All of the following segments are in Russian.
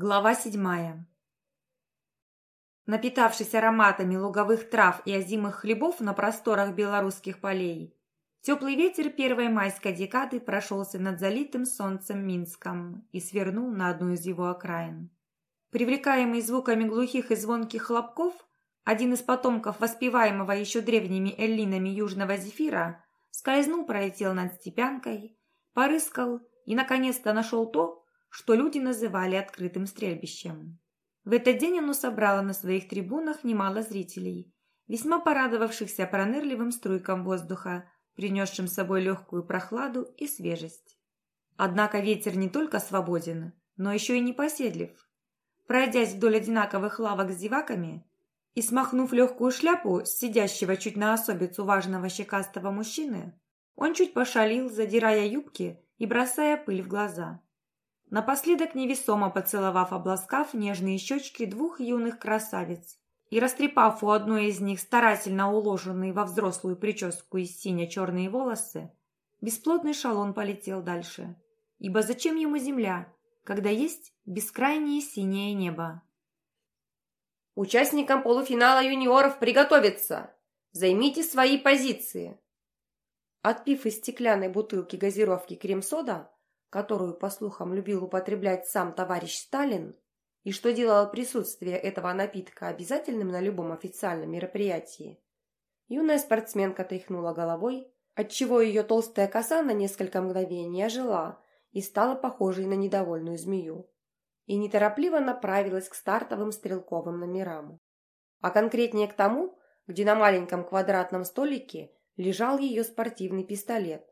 Глава седьмая. Напитавшись ароматами луговых трав и озимых хлебов на просторах белорусских полей, теплый ветер первой майской декады прошелся над залитым солнцем Минском и свернул на одну из его окраин. Привлекаемый звуками глухих и звонких хлопков, один из потомков воспеваемого еще древними эллинами южного зефира скользнул, пролетел над степянкой, порыскал и, наконец-то, нашел то, что люди называли открытым стрельбищем. В этот день оно собрало на своих трибунах немало зрителей, весьма порадовавшихся пронырливым струйкам воздуха, принесшим с собой легкую прохладу и свежесть. Однако ветер не только свободен, но еще и непоседлив. Пройдясь вдоль одинаковых лавок с зеваками и смахнув легкую шляпу с сидящего чуть на особицу важного щекастого мужчины, он чуть пошалил, задирая юбки и бросая пыль в глаза. Напоследок невесомо поцеловав, обласкав нежные щечки двух юных красавиц и растрепав у одной из них старательно уложенные во взрослую прическу из сине-черные волосы, бесплотный шалон полетел дальше. Ибо зачем ему земля, когда есть бескрайнее синее небо? Участникам полуфинала юниоров приготовиться! Займите свои позиции! Отпив из стеклянной бутылки газировки крем-сода, которую, по слухам, любил употреблять сам товарищ Сталин, и что делало присутствие этого напитка обязательным на любом официальном мероприятии, юная спортсменка тряхнула головой, отчего ее толстая коса на несколько мгновений ожила и стала похожей на недовольную змею, и неторопливо направилась к стартовым стрелковым номерам. А конкретнее к тому, где на маленьком квадратном столике лежал ее спортивный пистолет,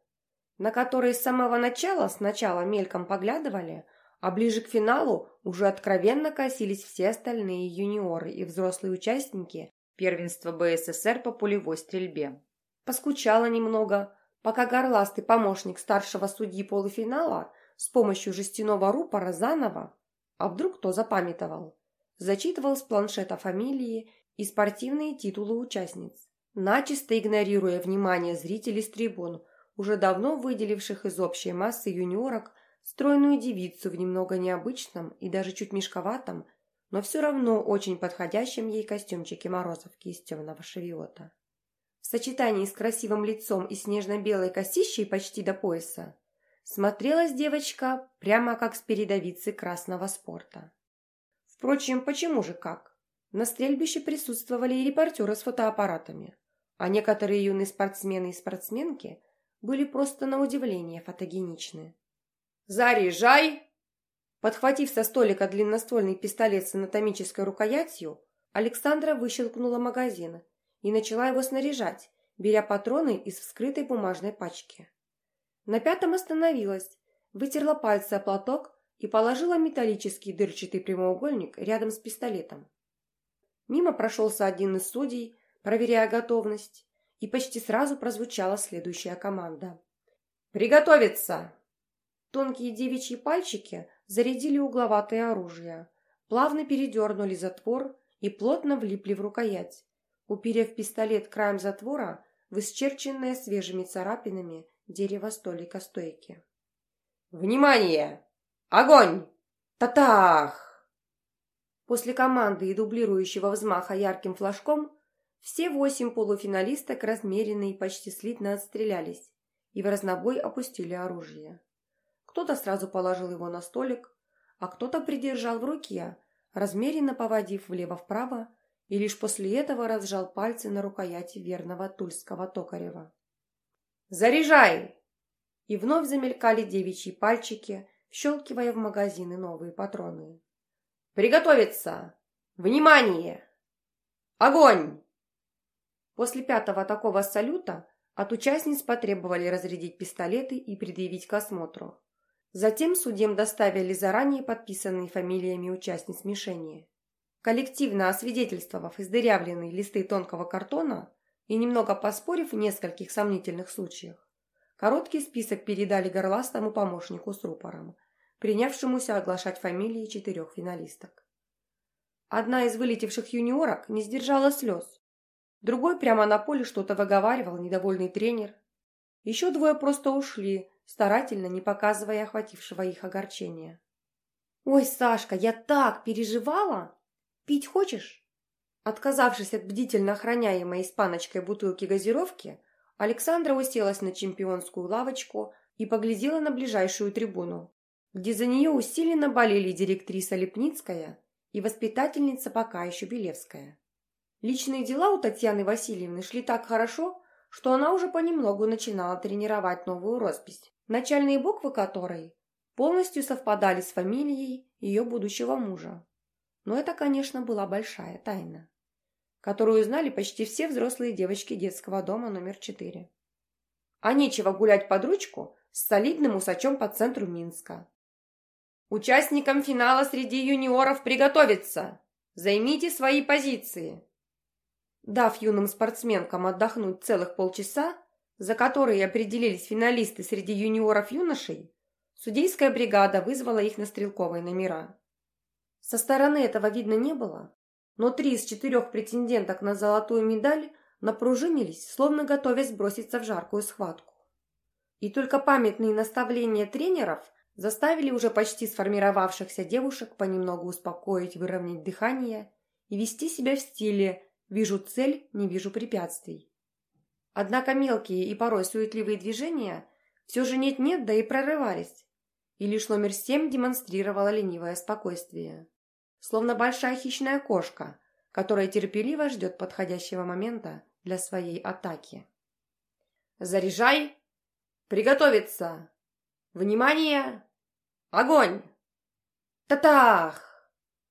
на которые с самого начала сначала мельком поглядывали, а ближе к финалу уже откровенно косились все остальные юниоры и взрослые участники первенства БССР по пулевой стрельбе. Поскучала немного, пока горластый помощник старшего судьи полуфинала с помощью жестяного рупора заново, а вдруг кто запамятовал, зачитывал с планшета фамилии и спортивные титулы участниц, начисто игнорируя внимание зрителей с трибун – уже давно выделивших из общей массы юниорок стройную девицу в немного необычном и даже чуть мешковатом, но все равно очень подходящем ей костюмчике морозовки из темного шевиота. В сочетании с красивым лицом и снежно-белой косищей почти до пояса смотрелась девочка прямо как с передовицы красного спорта. Впрочем, почему же как? На стрельбище присутствовали и репортеры с фотоаппаратами, а некоторые юные спортсмены и спортсменки были просто на удивление фотогеничны. «Заряжай!» Подхватив со столика длинноствольный пистолет с анатомической рукоятью, Александра выщелкнула магазин и начала его снаряжать, беря патроны из вскрытой бумажной пачки. На пятом остановилась, вытерла пальцы о платок и положила металлический дырчатый прямоугольник рядом с пистолетом. Мимо прошелся один из судей, проверяя готовность, и почти сразу прозвучала следующая команда. «Приготовиться!» Тонкие девичьи пальчики зарядили угловатое оружие, плавно передернули затвор и плотно влипли в рукоять, уперев пистолет краем затвора в исчерченное свежими царапинами дерево столика стойки. «Внимание! Огонь! Татах!» После команды и дублирующего взмаха ярким флажком все восемь полуфиналисток размеренно и почти слитно отстрелялись и в разнобой опустили оружие. Кто-то сразу положил его на столик, а кто-то придержал в руке, размеренно поводив влево-вправо, и лишь после этого разжал пальцы на рукояти верного тульского токарева. «Заряжай!» И вновь замелькали девичьи пальчики, щелкивая в магазины новые патроны. «Приготовиться! Внимание! Огонь!» После пятого такого салюта от участниц потребовали разрядить пистолеты и предъявить к осмотру. Затем судьям доставили заранее подписанные фамилиями участниц мишени. Коллективно освидетельствовав издырявленные листы тонкого картона и немного поспорив в нескольких сомнительных случаях, короткий список передали горластому помощнику с рупором, принявшемуся оглашать фамилии четырех финалисток. Одна из вылетевших юниорок не сдержала слез, Другой прямо на поле что-то выговаривал недовольный тренер. Еще двое просто ушли, старательно не показывая охватившего их огорчения. «Ой, Сашка, я так переживала! Пить хочешь?» Отказавшись от бдительно охраняемой испаночкой бутылки газировки, Александра уселась на чемпионскую лавочку и поглядела на ближайшую трибуну, где за нее усиленно болели директриса Лепницкая и воспитательница пока еще Белевская. Личные дела у Татьяны Васильевны шли так хорошо, что она уже понемногу начинала тренировать новую роспись, начальные буквы которой полностью совпадали с фамилией ее будущего мужа. Но это, конечно, была большая тайна, которую знали почти все взрослые девочки детского дома номер 4. А нечего гулять под ручку с солидным усачом по центру Минска. Участникам финала среди юниоров приготовиться! Займите свои позиции! Дав юным спортсменкам отдохнуть целых полчаса, за которые определились финалисты среди юниоров-юношей, Судейская бригада вызвала их на стрелковые номера. Со стороны этого видно не было, но три из четырех претенденток на золотую медаль напружинились, словно готовясь броситься в жаркую схватку. И только памятные наставления тренеров заставили уже почти сформировавшихся девушек понемногу успокоить, выровнять дыхание и вести себя в стиле «вижу цель, не вижу препятствий». Однако мелкие и порой суетливые движения все же нет-нет, да и прорывались и лишь номер семь демонстрировала ленивое спокойствие. Словно большая хищная кошка, которая терпеливо ждет подходящего момента для своей атаки. «Заряжай! Приготовиться! Внимание! Огонь!» «Татах!»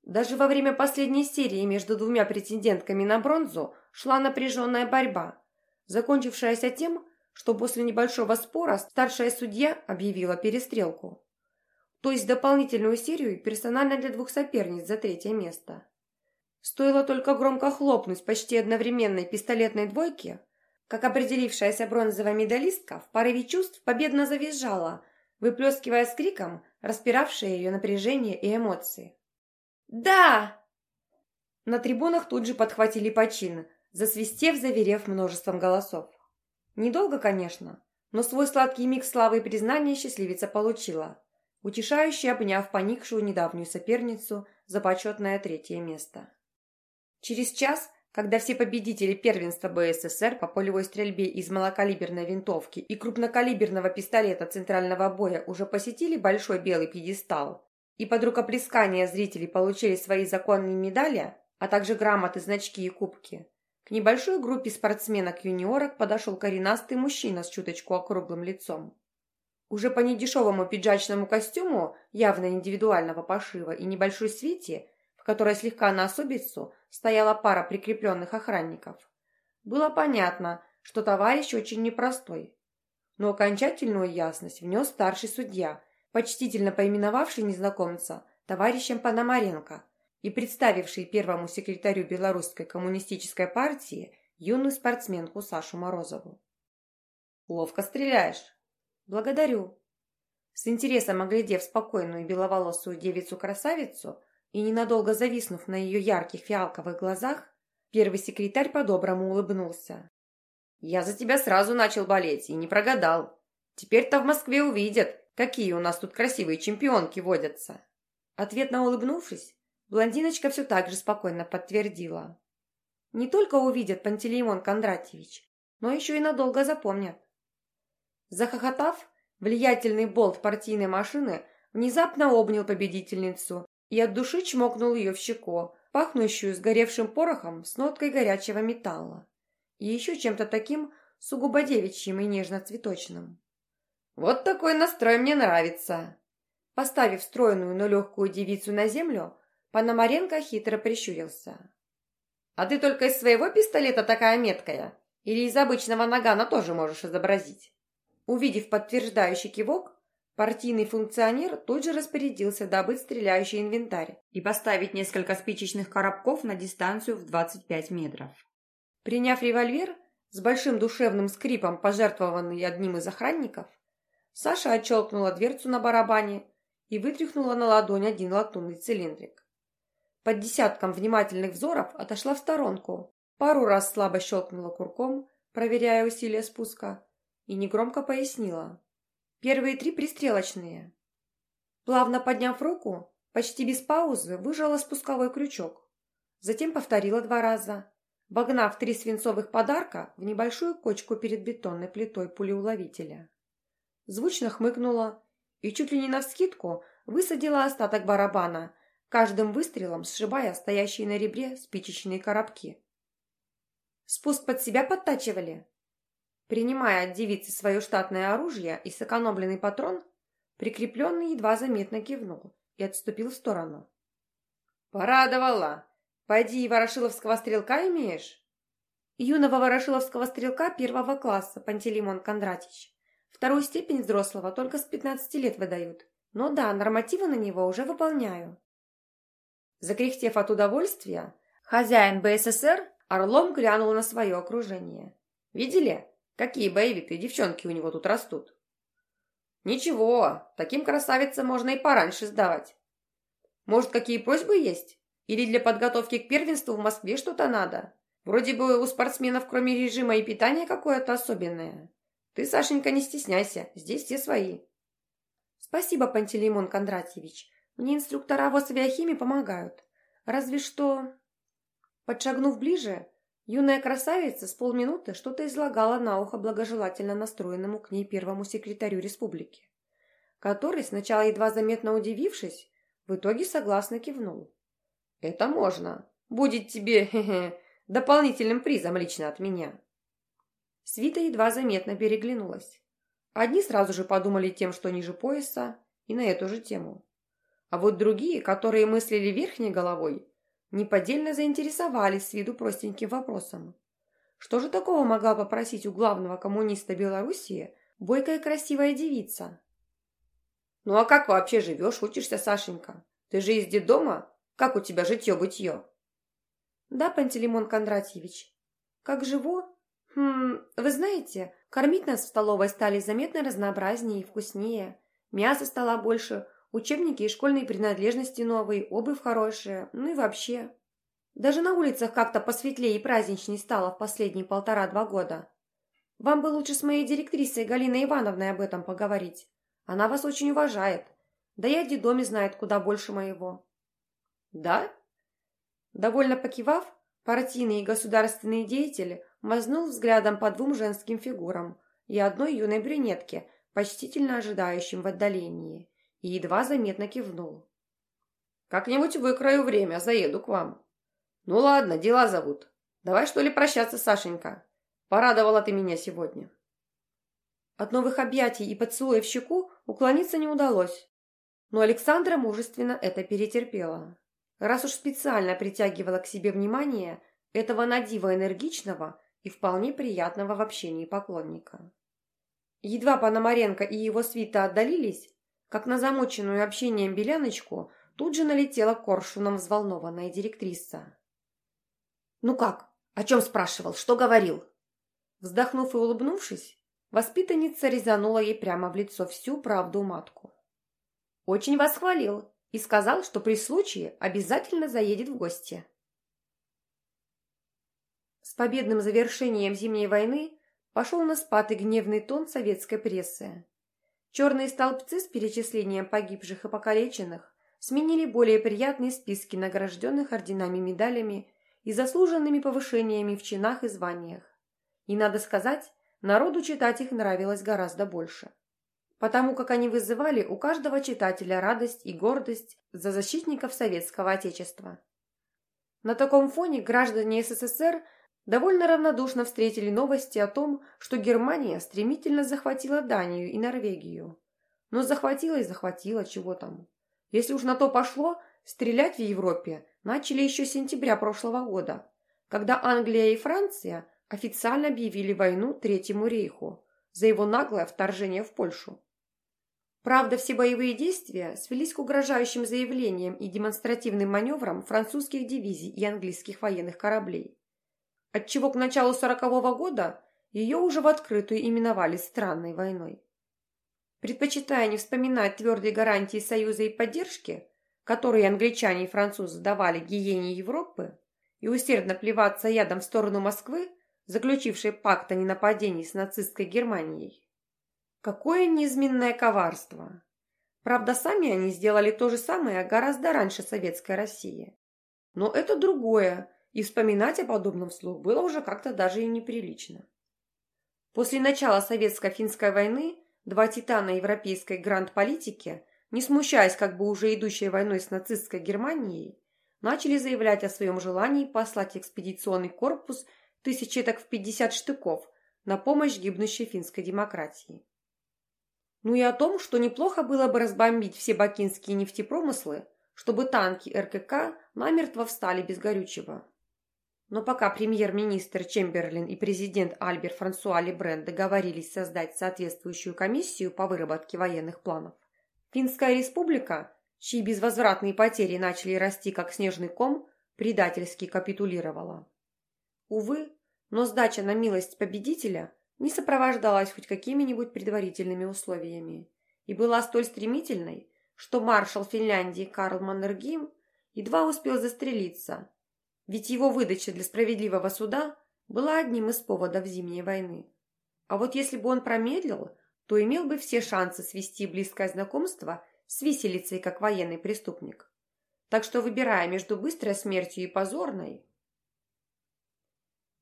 Даже во время последней серии между двумя претендентками на бронзу шла напряженная борьба, закончившаяся тем, что после небольшого спора старшая судья объявила перестрелку то есть дополнительную серию персонально для двух соперниц за третье место. Стоило только громко хлопнуть почти одновременной пистолетной двойке, как определившаяся бронзовая медалистка в порыве чувств победно завизжала, выплескивая с криком распиравшее ее напряжение и эмоции. «Да!» На трибунах тут же подхватили почин, засвистев, заверев множеством голосов. Недолго, конечно, но свой сладкий миг славы и признания счастливица получила утешающе обняв поникшую недавнюю соперницу за почетное третье место. Через час, когда все победители первенства БССР по полевой стрельбе из малокалиберной винтовки и крупнокалиберного пистолета центрального боя уже посетили большой белый пьедестал и под рукоплескание зрителей получили свои законные медали, а также грамоты, значки и кубки, к небольшой группе спортсменок-юниорок подошел коренастый мужчина с чуточку округлым лицом. Уже по недешевому пиджачному костюму, явно индивидуального пошива, и небольшой свите, в которой слегка на особицу стояла пара прикрепленных охранников, было понятно, что товарищ очень непростой. Но окончательную ясность внес старший судья, почтительно поименовавший незнакомца товарищем Пономаренко и представивший первому секретарю Белорусской коммунистической партии юную спортсменку Сашу Морозову. «Ловко стреляешь», «Благодарю». С интересом оглядев спокойную беловолосую девицу-красавицу и ненадолго зависнув на ее ярких фиалковых глазах, первый секретарь по-доброму улыбнулся. «Я за тебя сразу начал болеть и не прогадал. Теперь-то в Москве увидят, какие у нас тут красивые чемпионки водятся». Ответно улыбнувшись, блондиночка все так же спокойно подтвердила. «Не только увидят Пантелеймон Кондратьевич, но еще и надолго запомнят. Захохотав, влиятельный болт партийной машины внезапно обнял победительницу и от души чмокнул ее в щеку, пахнущую сгоревшим порохом с ноткой горячего металла. И еще чем-то таким сугубо девичьим и нежно-цветочным. «Вот такой настрой мне нравится!» Поставив стройную, но легкую девицу на землю, Пономаренко хитро прищурился. «А ты только из своего пистолета такая меткая? Или из обычного нагана тоже можешь изобразить?» Увидев подтверждающий кивок, партийный функционер тут же распорядился добыть стреляющий инвентарь и поставить несколько спичечных коробков на дистанцию в 25 метров. Приняв револьвер, с большим душевным скрипом, пожертвованный одним из охранников, Саша отщелкнула дверцу на барабане и вытряхнула на ладонь один латунный цилиндрик. Под десятком внимательных взоров отошла в сторонку, пару раз слабо щелкнула курком, проверяя усилия спуска, и негромко пояснила. Первые три пристрелочные. Плавно подняв руку, почти без паузы выжала спусковой крючок. Затем повторила два раза, вогнав три свинцовых подарка в небольшую кочку перед бетонной плитой пулеуловителя. Звучно хмыкнула и чуть ли не навскидку высадила остаток барабана, каждым выстрелом сшибая стоящие на ребре спичечные коробки. «Спуск под себя подтачивали?» Принимая от девицы свое штатное оружие и сэкономленный патрон, прикрепленный едва заметно кивнул и отступил в сторону. «Порадовала! Пойди и ворошиловского стрелка имеешь?» «Юного ворошиловского стрелка первого класса, Пантелеймон Кондратич. Вторую степень взрослого только с 15 лет выдают. Но да, нормативы на него уже выполняю». Закряхтев от удовольствия, хозяин БССР орлом глянул на свое окружение. «Видели, какие боевитые девчонки у него тут растут?» «Ничего, таким красавицам можно и пораньше сдавать. Может, какие просьбы есть? Или для подготовки к первенству в Москве что-то надо? Вроде бы у спортсменов кроме режима и питания какое-то особенное. Ты, Сашенька, не стесняйся, здесь все свои». «Спасибо, Пантелеймон Кондратьевич. Мне инструктора в авиахимии помогают. Разве что...» Подшагнув ближе, юная красавица с полминуты что-то излагала на ухо благожелательно настроенному к ней первому секретарю республики, который, сначала едва заметно удивившись, в итоге согласно кивнул. «Это можно. Будет тебе хе -хе, дополнительным призом лично от меня». Свита едва заметно переглянулась. Одни сразу же подумали тем, что ниже пояса, и на эту же тему. А вот другие, которые мыслили верхней головой, неподдельно заинтересовались с виду простеньким вопросом. Что же такого могла попросить у главного коммуниста Белоруссии бойкая красивая девица? «Ну а как вообще живешь, учишься, Сашенька? Ты же из детдома? Как у тебя житье-бытье?» «Да, Пантелеймон Кондратьевич. Как живу? Хм, вы знаете, кормить нас в столовой стали заметно разнообразнее и вкуснее. Мяса стало больше, учебники и школьные принадлежности новые, обувь хорошая, ну и вообще. Даже на улицах как-то посветлее и праздничнее стало в последние полтора-два года. Вам бы лучше с моей директрисой Галиной Ивановной об этом поговорить. Она вас очень уважает. Да и о детдоме знает куда больше моего». «Да?» Довольно покивав, партийные и государственные деятели мазнул взглядом по двум женским фигурам и одной юной брюнетке, почтительно ожидающим в отдалении, и едва заметно кивнул. «Как-нибудь выкрою время, заеду к вам. Ну ладно, дела зовут. Давай, что ли, прощаться, Сашенька. Порадовала ты меня сегодня». От новых объятий и поцелуя в щеку уклониться не удалось, но Александра мужественно это перетерпела. Раз уж специально притягивала к себе внимание этого надива энергичного и вполне приятного в общении поклонника. Едва Пономаренко и его свита отдалились, как на замоченную общением беляночку тут же налетела коршуном взволнованная директриса. «Ну как? О чем спрашивал? Что говорил?» Вздохнув и улыбнувшись, воспитанница резанула ей прямо в лицо всю правду матку. «Очень вас хвалил и сказал, что при случае обязательно заедет в гости». Победным завершением Зимней войны пошел на спад и гневный тон советской прессы. Черные столбцы с перечислением погибших и покалеченных сменили более приятные списки награжденных орденами медалями и заслуженными повышениями в чинах и званиях. И, надо сказать, народу читать их нравилось гораздо больше. Потому как они вызывали у каждого читателя радость и гордость за защитников советского отечества. На таком фоне граждане СССР – довольно равнодушно встретили новости о том, что Германия стремительно захватила Данию и Норвегию. Но захватила и захватила, чего там. Если уж на то пошло, стрелять в Европе начали еще с сентября прошлого года, когда Англия и Франция официально объявили войну Третьему рейху за его наглое вторжение в Польшу. Правда, все боевые действия свелись к угрожающим заявлениям и демонстративным маневрам французских дивизий и английских военных кораблей отчего к началу сорокового года ее уже в открытую именовали странной войной. Предпочитая не вспоминать твердые гарантии союза и поддержки, которые англичане и французы давали гиене Европы, и усердно плеваться ядом в сторону Москвы, заключившей пакт о ненападении с нацистской Германией. Какое неизменное коварство! Правда, сами они сделали то же самое гораздо раньше советской России. Но это другое, и вспоминать о подобном вслух было уже как-то даже и неприлично. После начала советско-финской войны два титана европейской гранд-политики, не смущаясь как бы уже идущей войной с нацистской Германией, начали заявлять о своем желании послать экспедиционный корпус тысячи так в 50 штыков на помощь гибнущей финской демократии. Ну и о том, что неплохо было бы разбомбить все бакинские нефтепромыслы, чтобы танки РКК намертво встали без горючего. Но пока премьер-министр Чемберлин и президент Альбер Франсуа Лебрен договорились создать соответствующую комиссию по выработке военных планов, Финская республика, чьи безвозвратные потери начали расти как снежный ком, предательски капитулировала. Увы, но сдача на милость победителя не сопровождалась хоть какими-нибудь предварительными условиями и была столь стремительной, что маршал Финляндии Карл Маннергейм едва успел застрелиться, ведь его выдача для справедливого суда была одним из поводов Зимней войны. А вот если бы он промедлил, то имел бы все шансы свести близкое знакомство с виселицей как военный преступник. Так что, выбирая между быстрой смертью и позорной,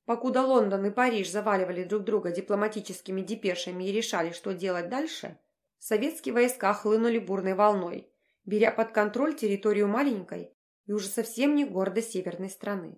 Покуда Лондон и Париж заваливали друг друга дипломатическими депешами и решали, что делать дальше, советские войска хлынули бурной волной, беря под контроль территорию маленькой и уже совсем не гордой северной страны.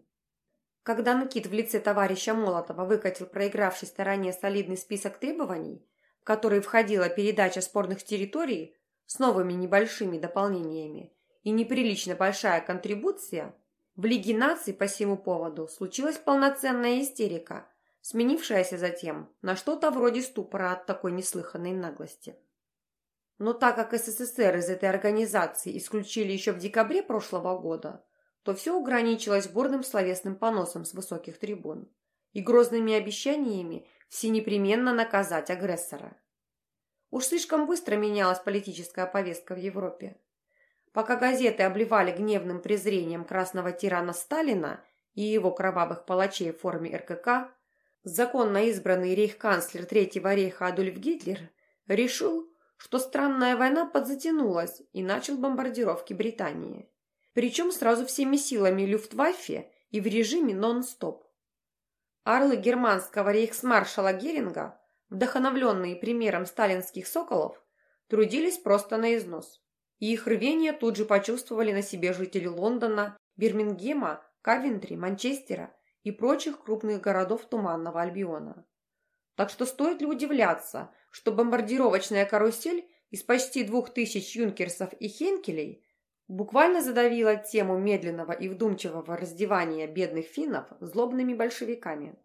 Когда Никит в лице товарища Молотова выкатил проигравшей стороне солидный список требований, в который входила передача спорных территорий с новыми небольшими дополнениями и неприлично большая контрибуция – в Лиге наций по всему поводу случилась полноценная истерика, сменившаяся затем на что-то вроде ступора от такой неслыханной наглости. Но так как СССР из этой организации исключили еще в декабре прошлого года, то все ограничилось бурным словесным поносом с высоких трибун и грозными обещаниями все непременно наказать агрессора. Уж слишком быстро менялась политическая повестка в Европе. Пока газеты обливали гневным презрением красного тирана Сталина и его кровавых палачей в форме РКК, законно избранный рейхканцлер Третьего рейха Адольф Гитлер решил, что странная война подзатянулась и начал бомбардировки Британии. Причем сразу всеми силами Люфтваффе и в режиме нон-стоп. Орлы германского рейхсмаршала Геринга, вдохновленные примером сталинских соколов, трудились просто на износ и их рвение тут же почувствовали на себе жители Лондона, Бирмингема, Кавентри, Манчестера и прочих крупных городов Туманного Альбиона. Так что стоит ли удивляться, что бомбардировочная карусель из почти двух тысяч юнкерсов и хенкелей буквально задавила тему медленного и вдумчивого раздевания бедных финнов злобными большевиками.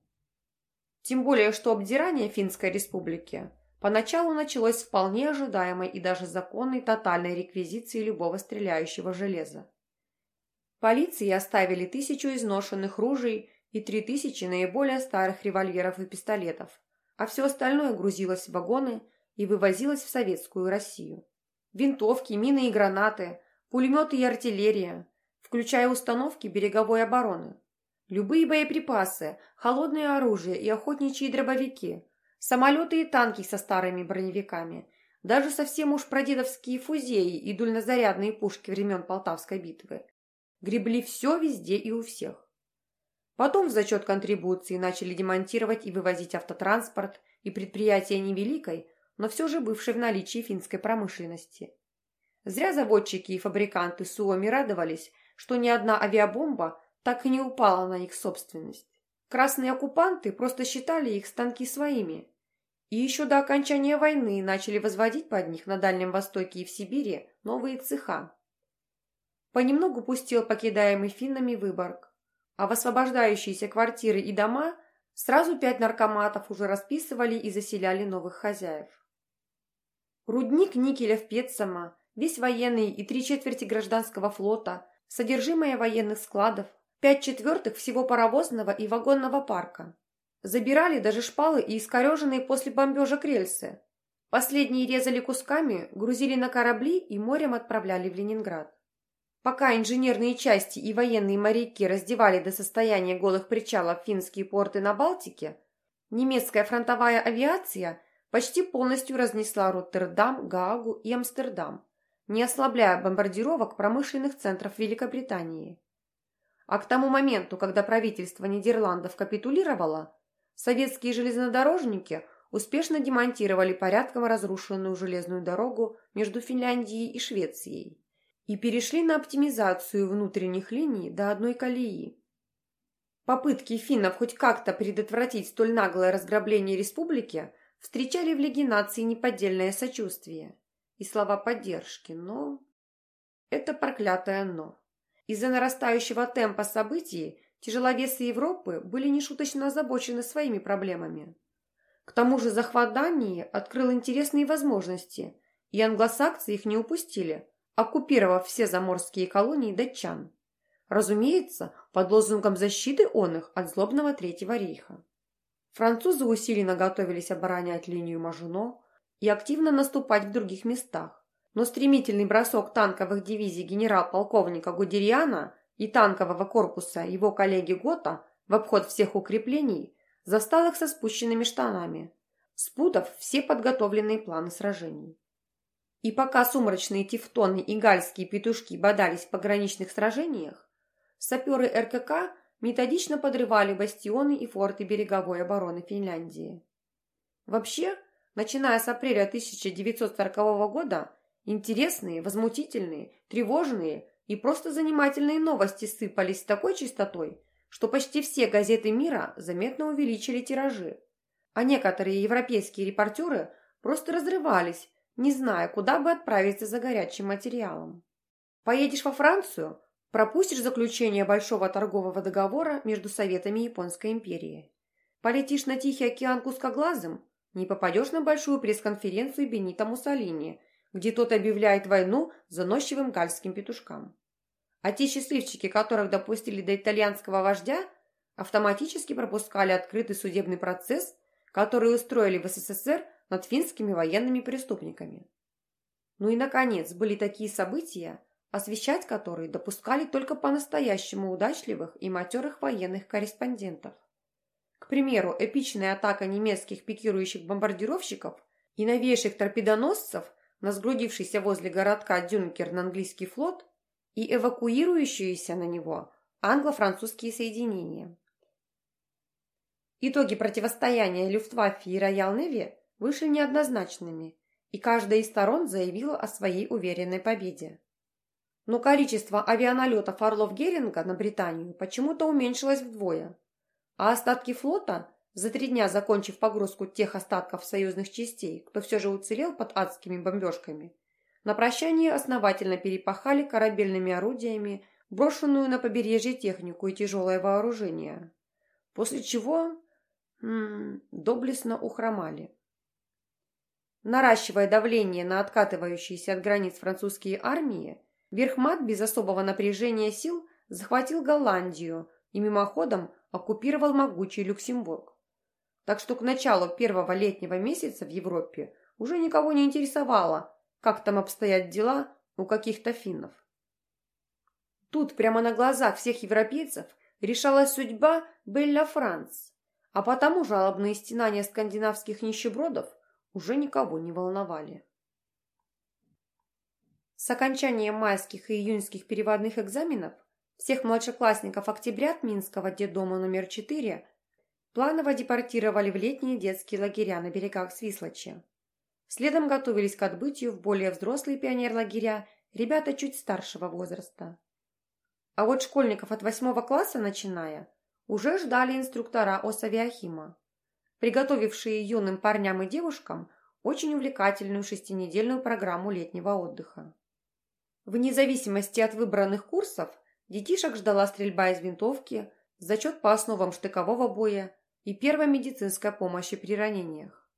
Тем более, что обдирание Финской республики Поначалу началось с вполне ожидаемой и даже законной тотальной реквизиции любого стреляющего железа. Полиции оставили тысячу изношенных ружей и три тысячи наиболее старых револьверов и пистолетов, а все остальное грузилось в вагоны и вывозилось в советскую Россию. Винтовки, мины и гранаты, пулеметы и артиллерия, включая установки береговой обороны. Любые боеприпасы, холодное оружие и охотничьи дробовики – Самолеты и танки со старыми броневиками. Даже совсем уж прадедовские фузеи и дульнозарядные пушки времен Полтавской битвы. Гребли все везде и у всех. Потом в зачет контрибуции начали демонтировать и вывозить автотранспорт и предприятия невеликой, но все же бывшей в наличии финской промышленности. Зря заводчики и фабриканты Суоми радовались, что ни одна авиабомба так и не упала на их собственность. Красные оккупанты просто считали их станки своими. И еще до окончания войны начали возводить под них на Дальнем Востоке и в Сибири новые цеха. Понемногу пустил покидаемый финнами Выборг, а в освобождающиеся квартиры и дома сразу пять наркоматов уже расписывали и заселяли новых хозяев. Рудник никеля в Петсама, весь военный и три четверти гражданского флота, содержимое военных складов, Пять четвертых всего паровозного и вагонного парка. Забирали даже шпалы и искореженные после бомбежек рельсы. Последние резали кусками, грузили на корабли и морем отправляли в Ленинград. Пока инженерные части и военные моряки раздевали до состояния голых причалов финские порты на Балтике, немецкая фронтовая авиация почти полностью разнесла Роттердам, Гаагу и Амстердам, не ослабляя бомбардировок промышленных центров Великобритании. А к тому моменту, когда правительство Нидерландов капитулировало, советские железнодорожники успешно демонтировали порядком разрушенную железную дорогу между Финляндией и Швецией и перешли на оптимизацию внутренних линий до одной колеи. Попытки финнов хоть как-то предотвратить столь наглое разграбление республики встречали в Лиге наций неподдельное сочувствие и слова поддержки, но... Это проклятое «но». Из-за нарастающего темпа событий тяжеловесы Европы были нешуточно озабочены своими проблемами. К тому же захват Дании открыл интересные возможности, и англосаксы их не упустили, оккупировав все заморские колонии датчан. Разумеется, под лозунгом защиты он их от злобного Третьего рейха. Французы усиленно готовились оборонять линию Мажино и активно наступать в других местах. Но стремительный бросок танковых дивизий генерал-полковника Гудериана и танкового корпуса его коллеги Гота в обход всех укреплений застал их со спущенными штанами, спутав все подготовленные планы сражений. И пока сумрачные тевтоны и гальские петушки бодались в пограничных сражениях, Саперы РКК методично подрывали бастионы и форты береговой обороны Финляндии. Вообще, начиная с апреля 1940 года, интересные, возмутительные, тревожные и просто занимательные новости сыпались с такой частотой, что почти все газеты мира заметно увеличили тиражи, а некоторые европейские репортеры просто разрывались, не зная, куда бы отправиться за горячим материалом. Поедешь во Францию – Пропустишь заключение большого торгового договора между Советами Японской империи. Полетишь на Тихий океан кускоглазым, не попадешь на большую пресс-конференцию Бенита Муссолини, где тот объявляет войну заносчивым гальским петушкам. А те счастливчики, которых допустили до итальянского вождя, автоматически пропускали открытый судебный процесс, который устроили в СССР над финскими военными преступниками. Ну и, наконец, были такие события, освещать которые допускали только по-настоящему удачливых и матерых военных корреспондентов. К примеру, эпичная атака немецких пикирующих бомбардировщиков и новейших торпедоносцев на сгрудившийся возле городка Дюнкер на английский флот и эвакуирующиеся на него англо-французские соединения. Итоги противостояния Люфтваффе и Роял-Неви вышли неоднозначными, и каждая из сторон заявила о своей уверенной победе но количество авианалетов «Орлов Геринга» на Британию почему-то уменьшилось вдвое, а остатки флота, за три дня закончив погрузку тех остатков союзных частей, кто все же уцелел под адскими бомбежками, на прощание основательно перепахали корабельными орудиями брошенную на побережье технику и тяжелое вооружение, после чего м -м, доблестно ухромали. Наращивая давление на откатывающиеся от границ французские армии, Верхмат без особого напряжения сил захватил Голландию и мимоходом оккупировал могучий Люксембург. Так что к началу первого летнего месяца в Европе уже никого не интересовало, как там обстоят дела у каких-то финнов. Тут прямо на глазах всех европейцев решалась судьба Белла Франц, а потому жалобные стенания скандинавских нищебродов уже никого не волновали. С окончанием майских и июньских переводных экзаменов всех младшеклассников октябрят Минского детдома номер 4 планово депортировали в летние детские лагеря на берегах Свислочи. Следом готовились к отбытию в более взрослые пионерлагеря ребята чуть старшего возраста. А вот школьников от восьмого класса начиная уже ждали инструктора Осавиахима, приготовившие юным парням и девушкам очень увлекательную шестинедельную программу летнего отдыха. Вне зависимости от выбранных курсов детишек ждала стрельба из винтовки, зачет по основам штыкового боя и первая медицинская помощь при ранениях.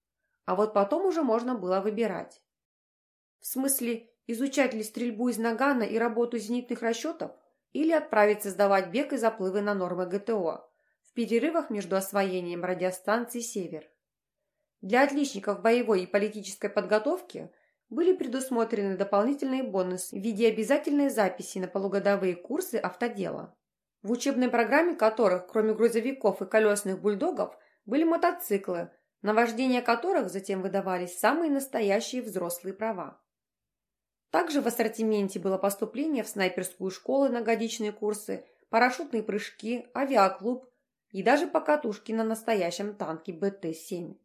А вот потом уже можно было выбирать. В смысле, изучать ли стрельбу из нагана и работу зенитных расчетов или отправиться сдавать бег и заплывы на нормы ГТО в перерывах между освоением радиостанции «Север». Для отличников боевой и политической подготовки – были предусмотрены дополнительные бонусы в виде обязательной записи на полугодовые курсы автодела, в учебной программе которых, кроме грузовиков и колесных бульдогов, были мотоциклы, на вождение которых затем выдавались самые настоящие взрослые права. Также в ассортименте было поступление в снайперскую школу на годичные курсы, парашютные прыжки, авиаклуб и даже покатушки на настоящем танке БТ-7.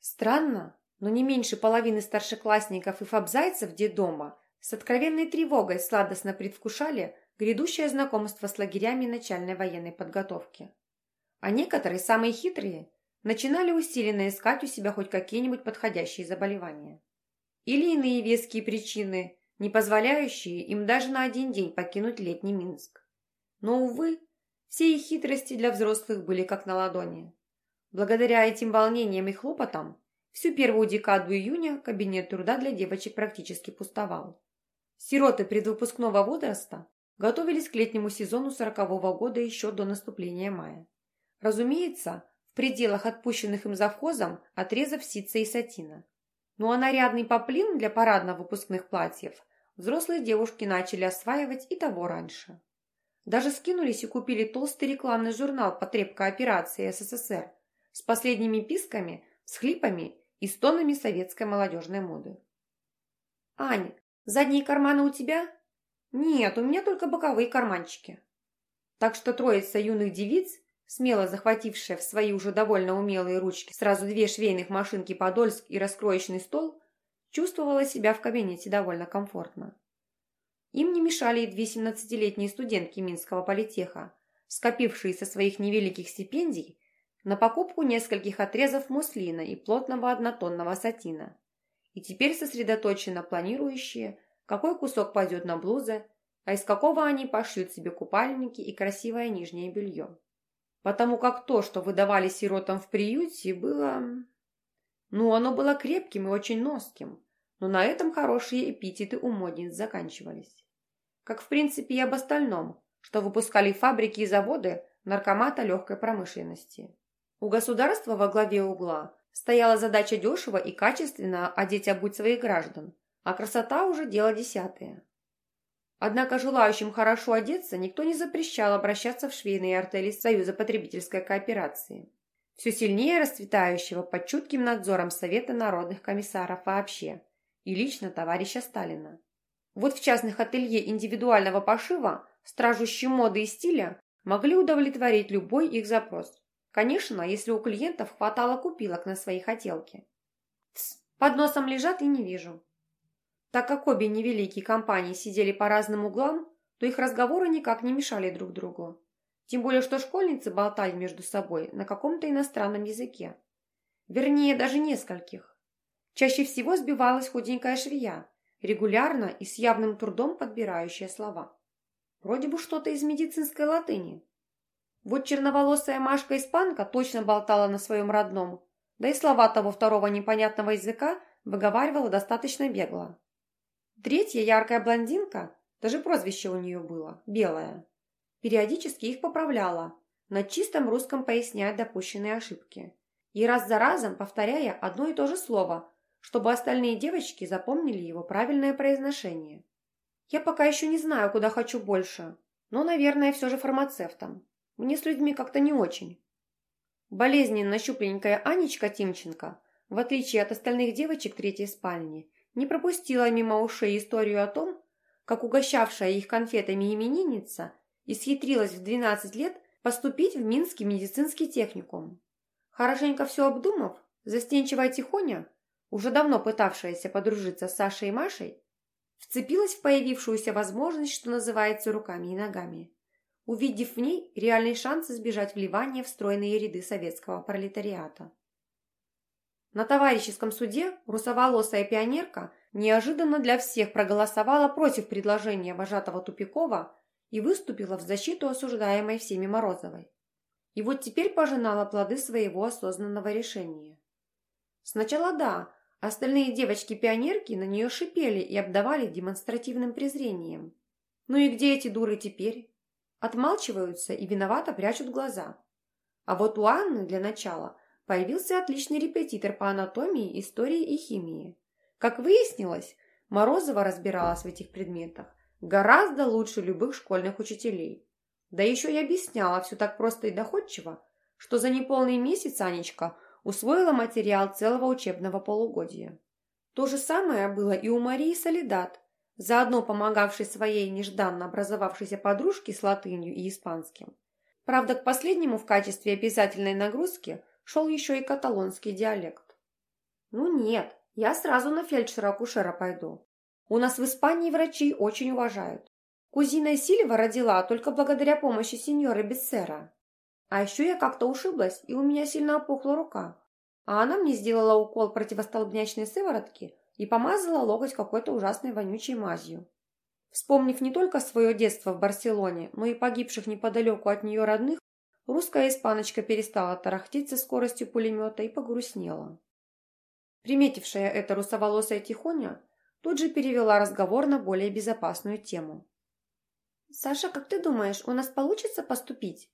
Странно, но не меньше половины старшеклассников и фабзайцев детдома с откровенной тревогой сладостно предвкушали грядущее знакомство с лагерями начальной военной подготовки. А некоторые, самые хитрые, начинали усиленно искать у себя хоть какие-нибудь подходящие заболевания. Или иные веские причины, не позволяющие им даже на один день покинуть летний Минск. Но, увы, все их хитрости для взрослых были как на ладони. Благодаря этим волнениям и хлопотам, всю первую декаду июня кабинет труда для девочек практически пустовал. Сироты предвыпускного возраста готовились к летнему сезону сорокового года еще до наступления мая. Разумеется, в пределах отпущенных им завхозом отрезав ситца и сатина. Ну а нарядный поплин для парадно-выпускных платьев взрослые девушки начали осваивать и того раньше. Даже скинулись и купили толстый рекламный журнал «Потребка операции СССР» с последними писками, схлипами и стонами советской молодежной моды. «Ань, задние карманы у тебя?» «Нет, у меня только боковые карманчики». Так что троица юных девиц смело захватившая в свои уже довольно умелые ручки сразу две швейных машинки «Подольск» и раскроечный стол, чувствовала себя в кабинете довольно комфортно. Им не мешали и две семнадцатилетние студентки Минского политеха, скопившие со своих невеликих стипендий на покупку нескольких отрезов муслина и плотного однотонного сатина, и теперь сосредоточенно планирующие, какой кусок пойдет на блузы, а из какого они пошьют себе купальники и красивое нижнее белье. Потому как то, что выдавали сиротам в приюте, было... Ну, оно было крепким и очень носким, но на этом хорошие эпитеты у модниц заканчивались. Как, в принципе, и об остальном, что выпускали фабрики и заводы наркомата легкой промышленности. У государства во главе угла стояла задача дешево и качественно одеть обуть своих граждан, а красота уже дело десятое. Однако желающим хорошо одеться никто не запрещал обращаться в швейные артели Союза потребительской кооперации, все сильнее расцветающего под чутким надзором Совета народных комиссаров вообще и лично товарища Сталина. Вот в частных ателье индивидуального пошива стражущие моды и стиля могли удовлетворить любой их запрос. Конечно, если у клиентов хватало купилок на свои хотелки. Тс, под носом лежат и не вижу. Так как обе невеликие компании сидели по разным углам, то их разговоры никак не мешали друг другу. Тем более, что школьницы болтали между собой на каком-то иностранном языке. Вернее, даже нескольких. Чаще всего сбивалась худенькая швея, регулярно и с явным трудом подбирающая слова. Вроде бы что-то из медицинской латыни. Вот черноволосая Машка-испанка точно болтала на своем родном, да и слова того второго непонятного языка выговаривала достаточно бегло. Третья яркая блондинка, даже прозвище у нее было, белая, периодически их поправляла, на чистом русском поясняя допущенные ошибки. И раз за разом повторяя одно и то же слово, чтобы остальные девочки запомнили его правильное произношение. Я пока еще не знаю, куда хочу больше, но, наверное, все же фармацевтом. Мне с людьми как-то не очень. Болезненно щупленькая Анечка Тимченко, в отличие от остальных девочек третьей спальни, не пропустила мимо ушей историю о том, как угощавшая их конфетами именинница исхитрилась в 12 лет поступить в Минский медицинский техникум. Хорошенько все обдумав, застенчивая Тихоня, уже давно пытавшаяся подружиться с Сашей и Машей, вцепилась в появившуюся возможность, что называется, руками и ногами, увидев в ней реальный шанс избежать вливания в стройные ряды советского пролетариата. На товарищеском суде русоволосая пионерка неожиданно для всех проголосовала против предложения вожатого Тупикова и выступила в защиту осуждаемой всеми Морозовой. И вот теперь пожинала плоды своего осознанного решения. Сначала да, остальные девочки-пионерки на нее шипели и обдавали демонстративным презрением. Ну и где эти дуры теперь? Отмалчиваются и виновато прячут глаза. А вот у Анны для начала – появился отличный репетитор по анатомии, истории и химии. Как выяснилось, Морозова разбиралась в этих предметах гораздо лучше любых школьных учителей. Да еще и объясняла все так просто и доходчиво, что за неполный месяц Анечка усвоила материал целого учебного полугодия. То же самое было и у Марии Солидат, заодно помогавшей своей нежданно образовавшейся подружке с латынью и испанским. Правда, к последнему в качестве обязательной нагрузки шел еще и каталонский диалект. «Ну нет, я сразу на фельдшера-акушера пойду. У нас в Испании врачей очень уважают. Кузина Сильва родила только благодаря помощи сеньоры Бессера. А еще я как-то ушиблась, и у меня сильно опухла рука. А она мне сделала укол противостолбнячной сыворотки и помазала локоть какой-то ужасной вонючей мазью. Вспомнив не только свое детство в Барселоне, но и погибших неподалеку от нее родных, русская испаночка перестала тарахтеть со скоростью пулемета и погрустнела. Приметившая это русоволосая тихоня тут же перевела разговор на более безопасную тему. «Саша, как ты думаешь, у нас получится поступить?»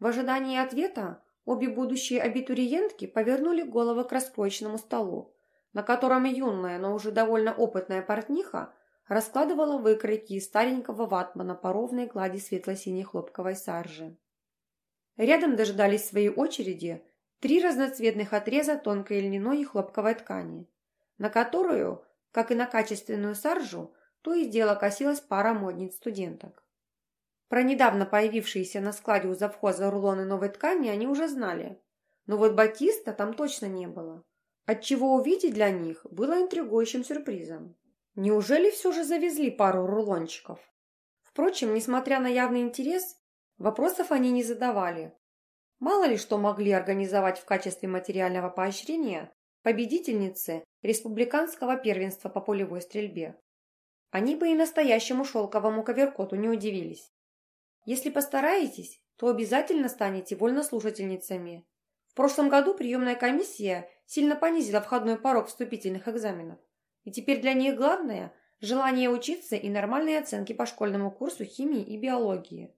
В ожидании ответа обе будущие абитуриентки повернули головы к раскроечному столу, на котором юная, но уже довольно опытная портниха раскладывала выкройки из старенького ватмана по ровной глади светло-синей хлопковой саржи. Рядом дожидались своей очереди три разноцветных отреза тонкой льняной и хлопковой ткани, на которую, как и на качественную саржу, то и дело косилась пара модниц-студенток. Про недавно появившиеся на складе у завхоза рулоны новой ткани они уже знали, но вот батиста там точно не было, отчего увидеть для них было интригующим сюрпризом. Неужели все же завезли пару рулончиков? Впрочем, несмотря на явный интерес, вопросов они не задавали. Мало ли что могли организовать в качестве материального поощрения победительницы республиканского первенства по полевой стрельбе. Они бы и настоящему шелковому коверкоту не удивились. Если постараетесь, то обязательно станете вольнослушательницами. В прошлом году приемная комиссия сильно понизила входной порог вступительных экзаменов. И теперь для них главное – желание учиться и нормальные оценки по школьному курсу химии и биологии.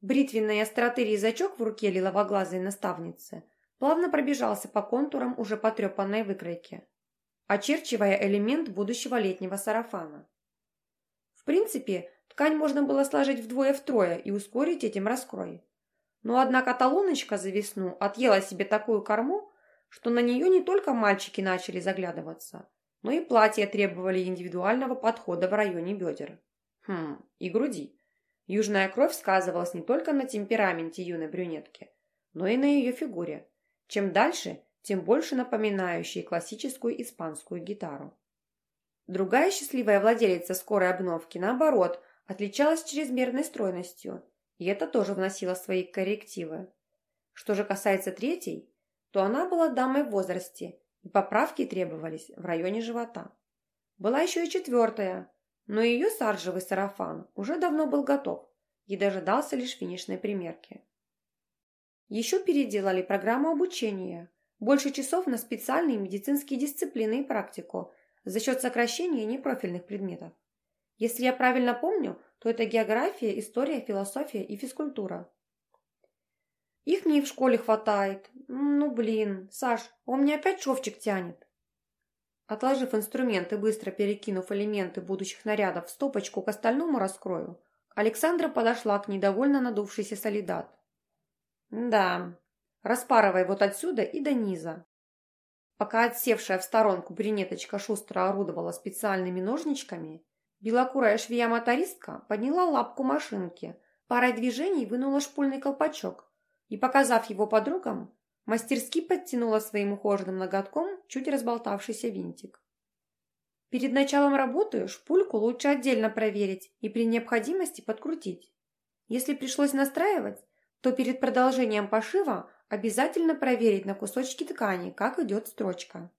Бритвенный остроты резачок в руке лиловоглазой наставницы плавно пробежался по контурам уже потрепанной выкройки, очерчивая элемент будущего летнего сарафана. В принципе, ткань можно было сложить вдвое-втрое и ускорить этим раскрой. Но одна каталоночка за весну отъела себе такую корму, что на нее не только мальчики начали заглядываться, но и платья требовали индивидуального подхода в районе бедер. Хм, и груди. Южная кровь сказывалась не только на темпераменте юной брюнетки, но и на ее фигуре. Чем дальше, тем больше напоминающей классическую испанскую гитару. Другая счастливая владелица скорой обновки, наоборот, отличалась чрезмерной стройностью, и это тоже вносило свои коррективы. Что же касается третьей, то она была дамой в возрасте и поправки требовались в районе живота. Была еще и четвертая, но ее саржевый сарафан уже давно был готов и дожидался лишь финишной примерки. Еще переделали программу обучения, больше часов на специальные медицинские дисциплины и практику за счет сокращения непрофильных предметов. Если я правильно помню, то это география, история, философия и физкультура. Их мне и в школе хватает. Ну, блин, Саш, он мне опять шовчик тянет. Отложив инструмент и быстро перекинув элементы будущих нарядов в стопочку к остальному раскрою, Александра подошла к недовольно надувшейся солидат. Да, распарывай вот отсюда и до низа. Пока отсевшая в сторонку брюнеточка шустро орудовала специальными ножничками, белокурая швея-мотористка подняла лапку машинки, парой движений вынула шпульный колпачок, и, показав его подругам, мастерски подтянула своим ухоженным ноготком чуть разболтавшийся винтик. Перед началом работы шпульку лучше отдельно проверить и при необходимости подкрутить. Если пришлось настраивать, то перед продолжением пошива обязательно проверить на кусочки ткани, как идет строчка.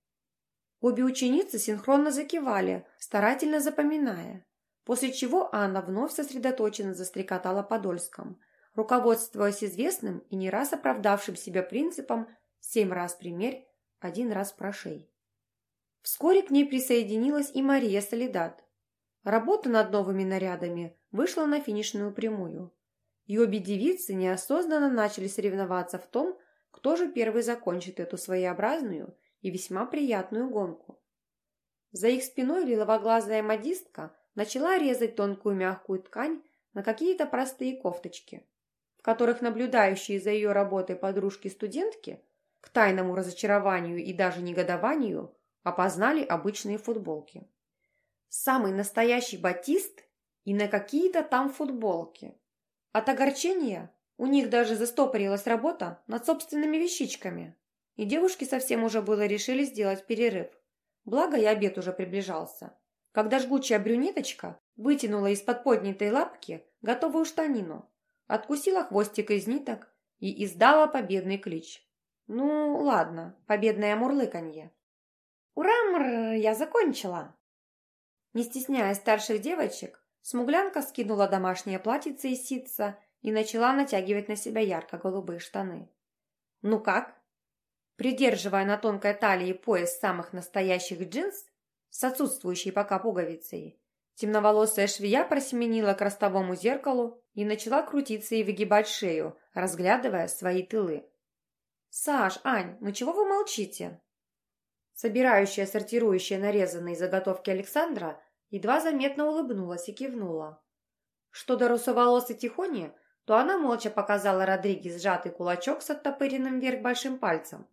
Обе ученицы синхронно закивали, старательно запоминая, после чего Анна вновь сосредоточенно застрекотала Подольском, руководствуясь известным и не раз оправдавшим себя принципом «семь раз примерь, один раз прошей». Вскоре к ней присоединилась и Мария Солидат. Работа над новыми нарядами вышла на финишную прямую. И обе девицы неосознанно начали соревноваться в том, кто же первый закончит эту своеобразную и весьма приятную гонку. За их спиной лиловоглазая модистка начала резать тонкую мягкую ткань на какие-то простые кофточки в которых наблюдающие за ее работой подружки-студентки к тайному разочарованию и даже негодованию опознали обычные футболки. Самый настоящий батист и на какие-то там футболки. От огорчения у них даже застопорилась работа над собственными вещичками, и девушки совсем уже было решили сделать перерыв. Благо и обед уже приближался, когда жгучая брюнеточка вытянула из-под поднятой лапки готовую штанину, откусила хвостик из ниток и издала победный клич. Ну, ладно, победное мурлыканье. «Ура, мр, я закончила!» Не стесняя старших девочек, смуглянка скинула домашнее платьице из ситца и начала натягивать на себя ярко-голубые штаны. «Ну как?» Придерживая на тонкой талии пояс самых настоящих джинс с отсутствующей пока пуговицей, темноволосая швея просеменила к ростовому зеркалу и начала крутиться и выгибать шею, разглядывая свои тылы. «Саш, Ань, ну чего вы молчите?» Собирающая, сортирующая нарезанные заготовки Александра едва заметно улыбнулась и кивнула. Что до русоволосой Тихони, то она молча показала Родриге сжатый кулачок с оттопыренным вверх большим пальцем,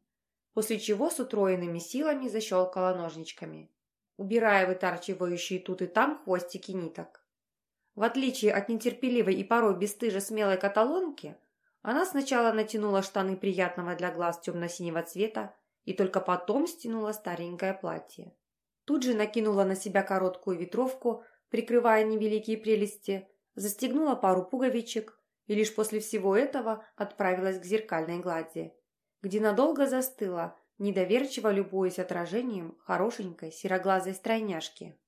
после чего с утроенными силами защелкала ножничками, убирая вытарчивающие тут и там хвостики ниток. В отличие от нетерпеливой и порой бесстыже смелой каталонки, она сначала натянула штаны приятного для глаз темно-синего цвета, и только потом стянула старенькое платье. Тут же накинула на себя короткую ветровку, прикрывая невеликие прелести, застегнула пару пуговичек и лишь после всего этого отправилась к зеркальной глади, где надолго застыла, недоверчиво любуясь отражением хорошенькой сероглазой стройняшки.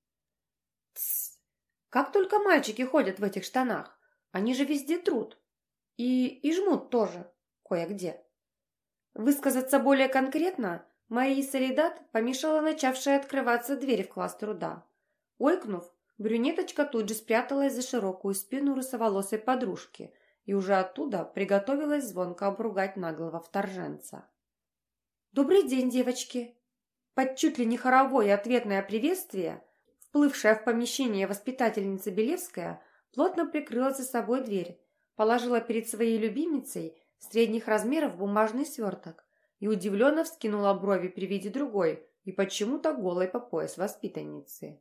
Тссс! Как только мальчики ходят в этих штанах, они же везде трут. И, и жмут тоже, кое-где. Высказаться более конкретно, Марии Солидат помешала начавшая открываться дверь в класс труда. Ойкнув, брюнеточка тут же спряталась за широкую спину русоволосой подружки и уже оттуда приготовилась звонко обругать наглого вторженца. «Добрый день, девочки!» Под чуть ли не хоровое ответное приветствие, вплывшая в помещение воспитательница Белевская, плотно прикрыла за собой дверь, положила перед своей любимицей средних размеров бумажный сверток и удивленно вскинула брови при виде другой и почему-то голой по пояс воспитанницы.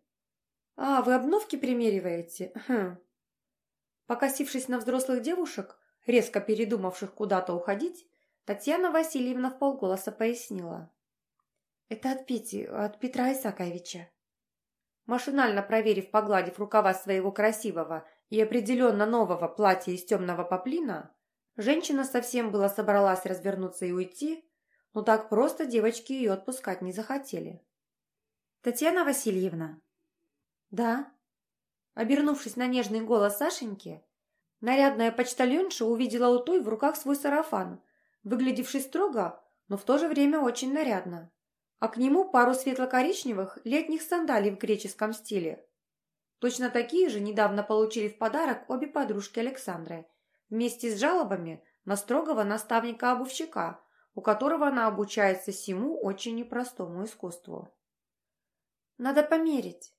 «А, вы обновки примериваете?» хм. Покосившись на взрослых девушек, резко передумавших куда-то уходить, Татьяна Васильевна в полголоса пояснила. «Это от Пети, от Петра Исаковича». Машинально проверив, погладив рукава своего красивого и определенно нового платья из темного поплина, Женщина совсем была собралась развернуться и уйти, но так просто девочки ее отпускать не захотели. «Татьяна Васильевна?» «Да?» Обернувшись на нежный голос Сашеньки, нарядная почтальонша увидела у той в руках свой сарафан, выглядевший строго, но в то же время очень нарядно, а к нему пару светло-коричневых летних сандалий в греческом стиле. Точно такие же недавно получили в подарок обе подружки Александры – вместе с жалобами на строгого наставника-обувщика, у которого она обучается всему очень непростому искусству. «Надо померить».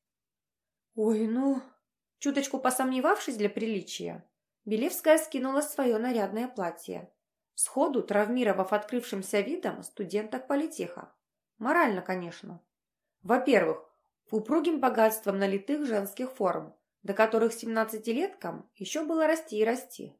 «Ой, ну...» Чуточку посомневавшись для приличия, Белевская скинула свое нарядное платье, сходу травмировав открывшимся видом студенток политеха. Морально, конечно. Во-первых, упругим богатством налитых женских форм, до которых семнадцатилеткам еще было расти и расти.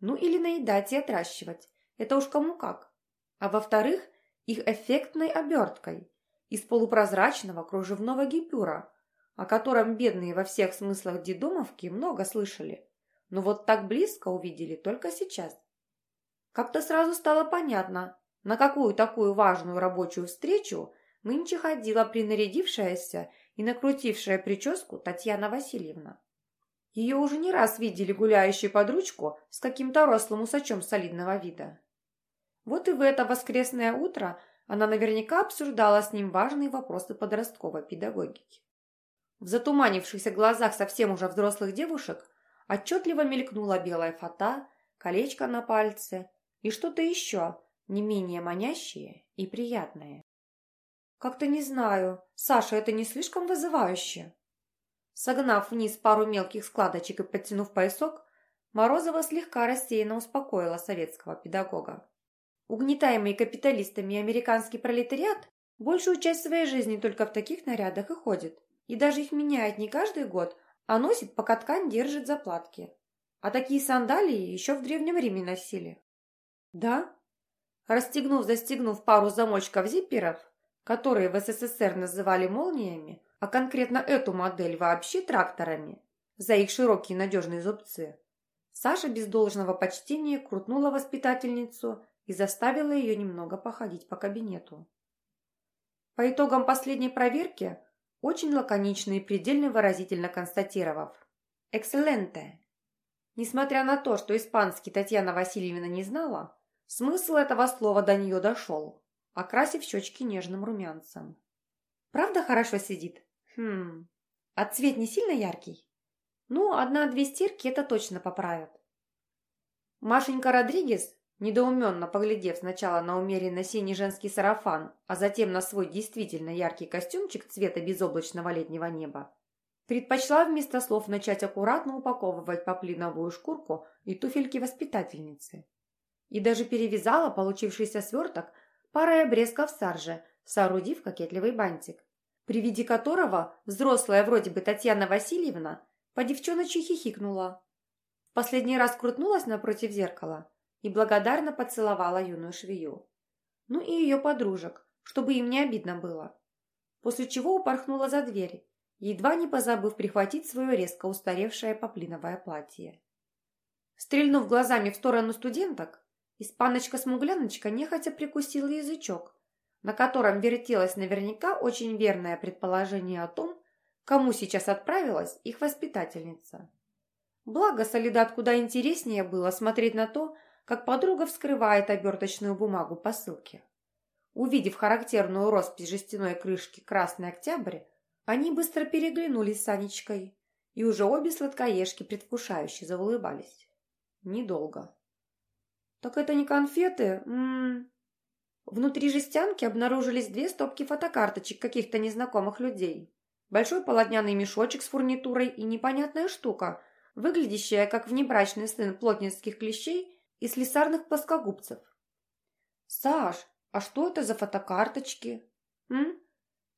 Ну или наедать и отращивать. Это уж кому как. А во-вторых, их эффектной оберткой из полупрозрачного кружевного гипюра, о котором бедные во всех смыслах дедомовки много слышали. Но вот так близко увидели только сейчас. Как-то сразу стало понятно, на какую такую важную рабочую встречу нынче ходила принарядившаяся и накрутившая прическу Татьяна Васильевна. Ее уже не раз видели гуляющей под ручку с каким-то рослым усачом солидного вида. Вот и в это воскресное утро она наверняка обсуждала с ним важные вопросы подростковой педагогики. В затуманившихся глазах совсем уже взрослых девушек отчетливо мелькнула белая фата, колечко на пальце и что-то еще не менее манящее и приятное. «Как-то не знаю. Саша, это не слишком вызывающе?» Согнав вниз пару мелких складочек и подтянув поясок, Морозова слегка рассеянно успокоила советского педагога. Угнетаемый капиталистами американский пролетариат Большую часть своей жизни только в таких нарядах и ходит. И даже их меняет не каждый год, а носит, пока ткань держит заплатки. А такие сандалии еще в Древнем Риме носили. Да? Расстегнув-застегнув пару замочков зипперов, которые в СССР называли молниями, а конкретно эту модель вообще тракторами, за их широкие надежные зубцы, Саша без должного почтения крутнула воспитательницу и заставила ее немного походить по кабинету. По итогам последней проверки, очень лаконично и предельно выразительно констатировав «Экселленте!», несмотря на то, что испанский Татьяна Васильевна не знала, смысл этого слова до нее дошел, окрасив щечки нежным румянцем. «Правда хорошо сидит? Хм, а цвет не сильно яркий?» «Ну, одна-две стирки это точно поправят». Машенька Родригес Недоуменно поглядев сначала на умеренно синий женский сарафан, а затем на свой действительно яркий костюмчик цвета безоблачного летнего неба, предпочла вместо слов начать аккуратно упаковывать поплиновую шкурку и туфельки воспитательницы. И даже перевязала получившийся сверток парой обрезков саржи, соорудив кокетливый бантик, при виде которого взрослая вроде бы Татьяна Васильевна по девчоночи хихикнула. Последний раз крутнулась напротив зеркала – и благодарно поцеловала юную швею. Ну и ее подружек, чтобы им не обидно было. После чего упорхнула за дверь, едва не позабыв прихватить свое резко устаревшее поплиновое платье. Стрельнув глазами в сторону студенток, испаночка-смугляночка нехотя прикусила язычок, на котором вертелось наверняка очень верное предположение о том, кому сейчас отправилась их воспитательница. Благо, солидат куда интереснее было смотреть на то, как подруга вскрывает оберточную бумагу посылки. Увидев характерную роспись жестяной крышки «Красный октябрь», они быстро переглянулись с Анечкой, и уже обе сладкоежки предвкушающе заулыбались. Недолго. «Так это не конфеты? М м-м». Внутри жестянки обнаружились две стопки фотокарточек каких-то незнакомых людей. Большой полотняный мешочек с фурнитурой и непонятная штука, выглядящая как внебрачный сын плотницких клещей и слесарных плоскогубцев. «Саш, а что это за фотокарточки?» «М?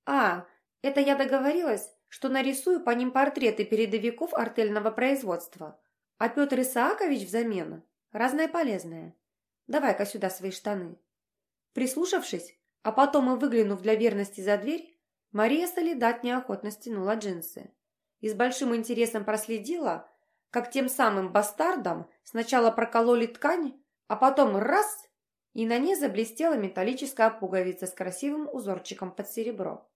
А, это я договорилась, что нарисую по ним портреты передовиков артельного производства, а Петр Исаакович взамен разное полезное. Давай-ка сюда свои штаны». Прислушавшись, а потом и выглянув для верности за дверь, Мария Солидат неохотно стянула джинсы и с большим интересом проследила, как тем самым бастардам сначала прокололи ткань, а потом раз, и на ней заблестела металлическая пуговица с красивым узорчиком под серебро.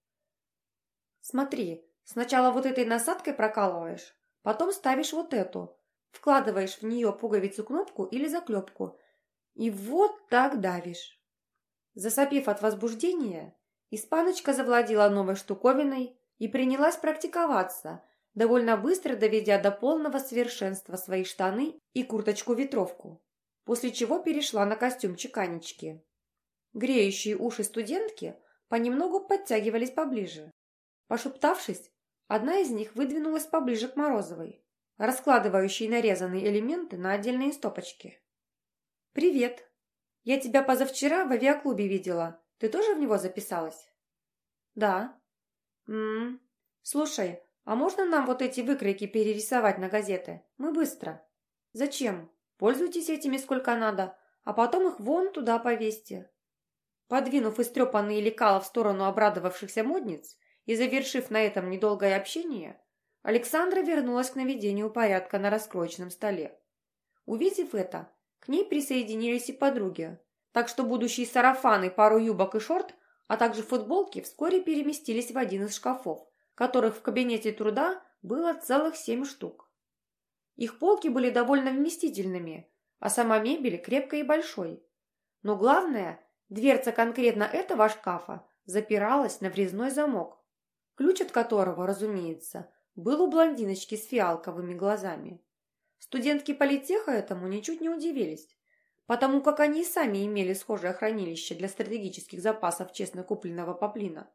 Смотри, сначала вот этой насадкой прокалываешь, потом ставишь вот эту, вкладываешь в нее пуговицу-кнопку или заклепку, и вот так давишь. Засопив от возбуждения, испаночка завладела новой штуковиной и принялась практиковаться – довольно быстро доведя до полного совершенства свои штаны и курточку-ветровку, после чего перешла на костюмчик Анечки. Греющие уши студентки понемногу подтягивались поближе. Пошептавшись, одна из них выдвинулась поближе к Морозовой, раскладывающей нарезанные элементы на отдельные стопочки. «Привет! Я тебя позавчера в авиаклубе видела. Ты тоже в него записалась?» «Да». «М -м. Слушай, а можно нам вот эти выкройки перерисовать на газеты? Мы быстро. Зачем? Пользуйтесь этими сколько надо, а потом их вон туда повесьте. Подвинув истрепанные лекала в сторону обрадовавшихся модниц и завершив на этом недолгое общение, Александра вернулась к наведению порядка на раскроечном столе. Увидев это, к ней присоединились и подруги, так что будущие сарафаны, пару юбок и шорт, а также футболки вскоре переместились в один из шкафов, которых в кабинете труда было целых семь штук. Их полки были довольно вместительными, а сама мебель крепкой и большой. Но главное, дверца конкретно этого шкафа запиралась на врезной замок, ключ от которого, разумеется, был у блондиночки с фиалковыми глазами. Студентки политеха этому ничуть не удивились, потому как они и сами имели схожее хранилище для стратегических запасов честно купленного поплина,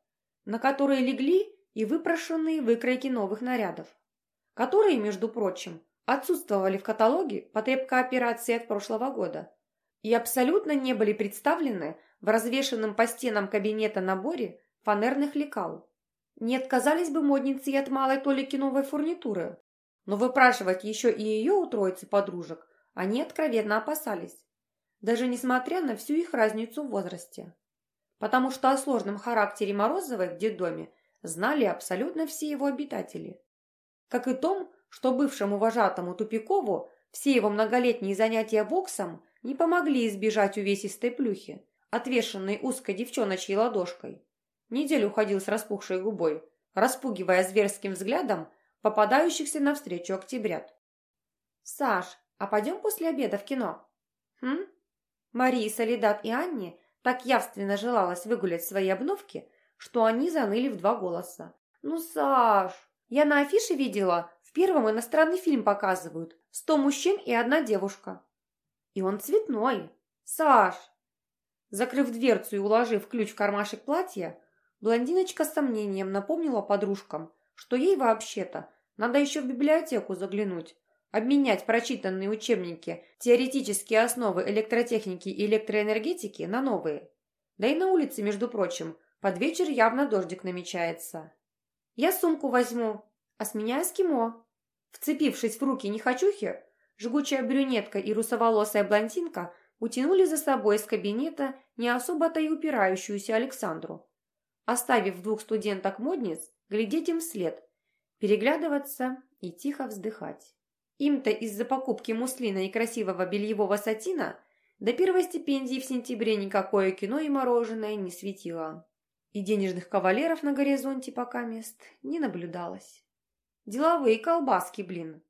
на которые легли и выпрошенные выкройки новых нарядов, которые, между прочим, отсутствовали в каталоге потреб кооперации от прошлого года и абсолютно не были представлены в развешенном по стенам кабинета наборе фанерных лекал. Не отказались бы модницы и от малой толики новой фурнитуры, но выпрашивать еще и ее у троицы подружек они откровенно опасались, даже несмотря на всю их разницу в возрасте. Потому что о сложном характере Морозовой в детдоме знали абсолютно все его обитатели. Как и том, что бывшему вожатому Тупикову все его многолетние занятия боксом не помогли избежать увесистой плюхи, отвешенной узкой девчоночьей ладошкой. Неделю ходил с распухшей губой, распугивая зверским взглядом попадающихся навстречу октябрят. «Саш, а пойдем после обеда в кино?» «Хм?» Марии, Солидат и Анне так явственно желалось выгулять свои обновки, что они заныли в два голоса. «Ну, Саш, я на афише видела, в первом иностранный фильм показывают. Сто мужчин и одна девушка. И он цветной. Саш!» Закрыв дверцу и уложив ключ в кармашек платья, блондиночка с сомнением напомнила подружкам, что ей вообще-то надо еще в библиотеку заглянуть, обменять прочитанные учебники теоретические основы электротехники и электроэнергетики на новые. Да и на улице, между прочим, под вечер явно дождик намечается. Я сумку возьму, а с меня эскимо. Вцепившись в руки нехочухи, жгучая брюнетка и русоволосая блондинка утянули за собой из кабинета не особо-то и упирающуюся Александру. Оставив двух студенток-модниц глядеть им вслед, переглядываться и тихо вздыхать. Им-то из-за покупки муслина и красивого бельевого сатина до первой стипендии в сентябре никакое кино и мороженое не светило. И денежных кавалеров на горизонте пока мест не наблюдалось. Деловые колбаски, блин.